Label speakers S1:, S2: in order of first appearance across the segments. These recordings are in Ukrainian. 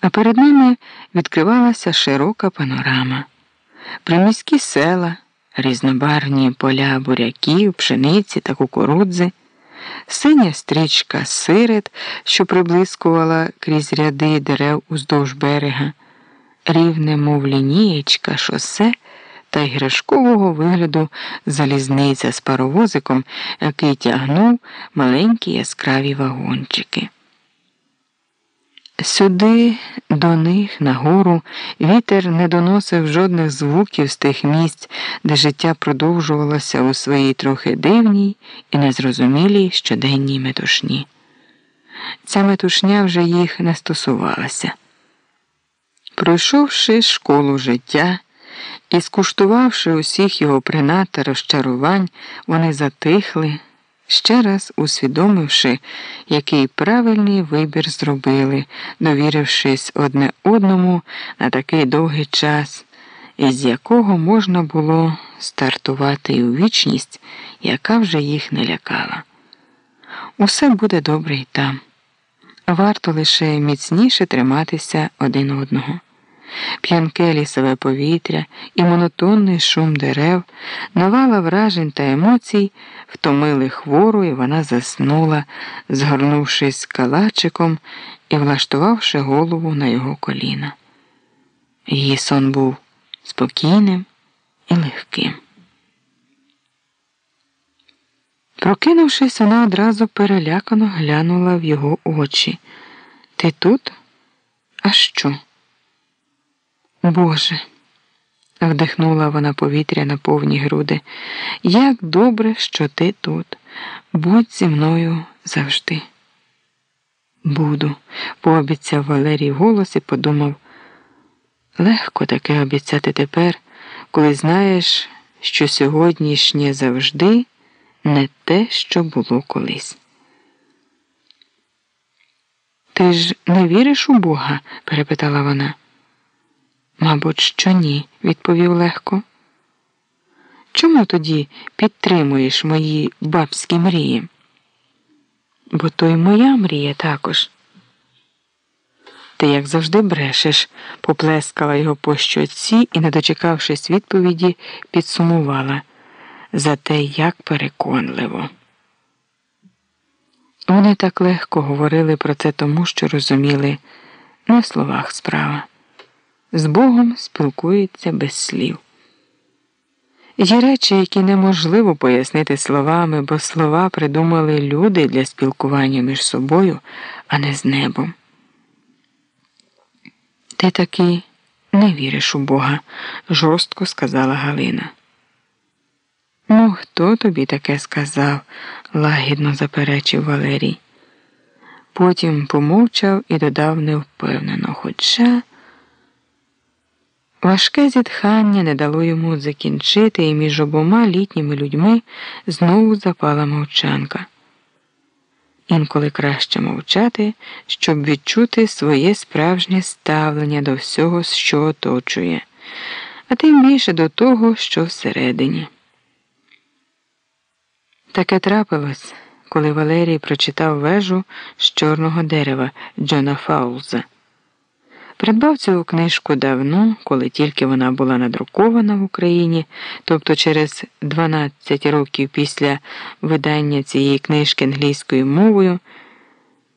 S1: а перед ними відкривалася широка панорама, приміські села, різнобарні поля буряків, пшениці та кукурудзи, синя стрічка сирет, що приблискувала крізь ряди дерев уздовж берега, рівне, мов лінієчка, шосе та іграшкового вигляду залізниця з паровозиком, який тягнув маленькі яскраві вагончики. Сюди, до них, нагору, вітер не доносив жодних звуків з тих місць, де життя продовжувалося у своїй трохи дивній і незрозумілій щоденній метушні. Ця метушня вже їх не стосувалася. Пройшовши школу життя і скуштувавши усіх його принад та розчарувань, вони затихли ще раз усвідомивши, який правильний вибір зробили, довірившись одне одному на такий довгий час, із якого можна було стартувати у вічність, яка вже їх не лякала. Усе буде добре й там. Варто лише міцніше триматися один одного. П'янке лісове повітря і монотонний шум дерев, навала вражень та емоцій втомили хвору, і вона заснула, згорнувшись калачиком і влаштувавши голову на його коліна. Її сон був спокійним і легким. Прокинувшись, вона одразу перелякано глянула в його очі. Ти тут? А що? Боже, вдихнула вона повітря на повні груди. Як добре, що ти тут. Будь зі мною завжди. Буду, пообіцяв Валерій голос і подумав. Легко таке обіцяти тепер, коли знаєш, що сьогоднішнє завжди не те, що було колись. Ти ж не віриш у Бога? перепитала вона. Мабуть, що ні, відповів легко. Чому тоді підтримуєш мої бабські мрії? Бо то й моя мрія також. Ти, як завжди, брешеш, поплескала його по щоці і, не дочекавшись відповіді, підсумувала за те, як переконливо. Вони так легко говорили про це тому, що розуміли не в словах справа з Богом спілкується без слів. Є речі, які неможливо пояснити словами, бо слова придумали люди для спілкування між собою, а не з небом. Ти таки не віриш у Бога, жорстко сказала Галина. Ну, хто тобі таке сказав? лагідно заперечив Валерій. Потім помовчав і додав невпевнено, хоча. Важке зітхання не дало йому закінчити, і між обома літніми людьми знову запала мовчанка. Інколи краще мовчати, щоб відчути своє справжнє ставлення до всього, що оточує, а тим більше до того, що всередині. Таке трапилось, коли Валерій прочитав вежу з чорного дерева Джона Фаулза. Придбав цю книжку давно, коли тільки вона була надрукована в Україні, тобто через 12 років після видання цієї книжки англійською мовою,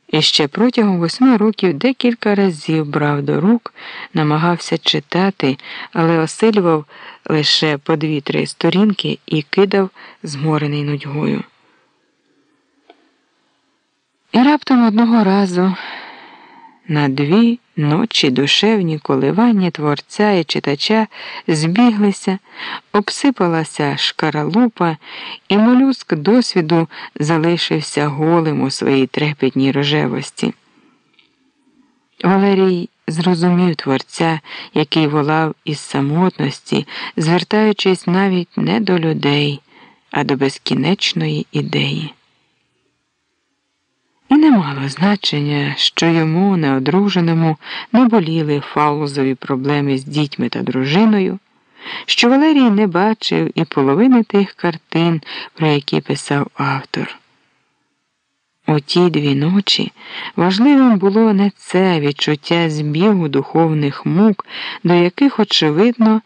S1: і ще протягом восьми років декілька разів брав до рук, намагався читати, але осилював лише по дві-три сторінки і кидав зморений нудьгою. І раптом одного разу на дві ночі душевні коливання творця і читача збіглися, обсипалася шкаралупа, і молюск досвіду залишився голим у своїй трепетній рожевості. Валерій зрозумів творця, який волав із самотності, звертаючись навіть не до людей, а до безкінечної ідеї. І не мало значення, що йому, неодруженому, не боліли фаузові проблеми з дітьми та дружиною, що Валерій не бачив і половини тих картин, про які писав автор. У ті дві ночі важливим було не це відчуття збігу духовних мук, до яких, очевидно,